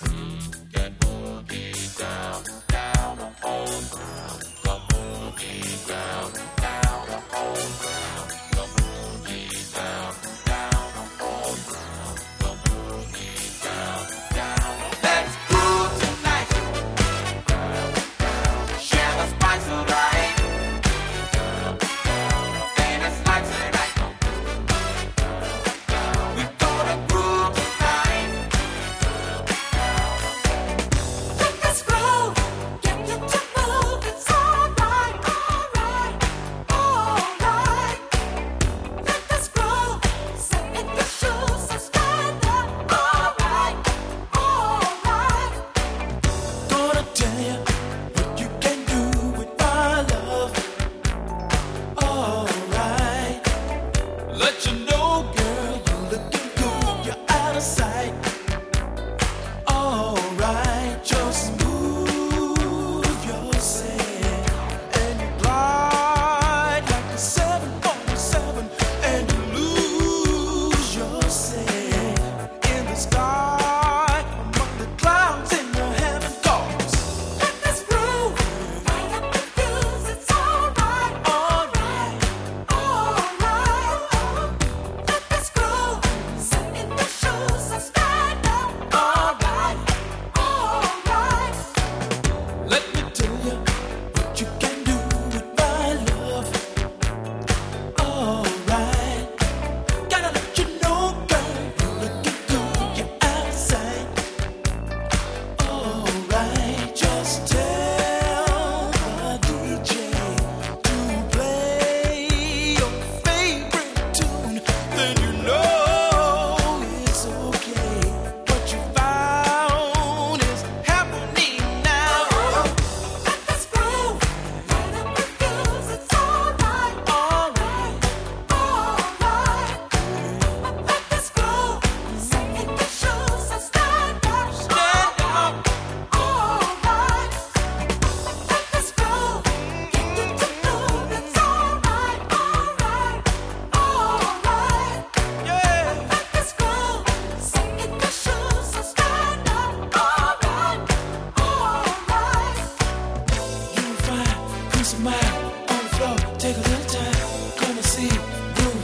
Bye.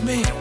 me.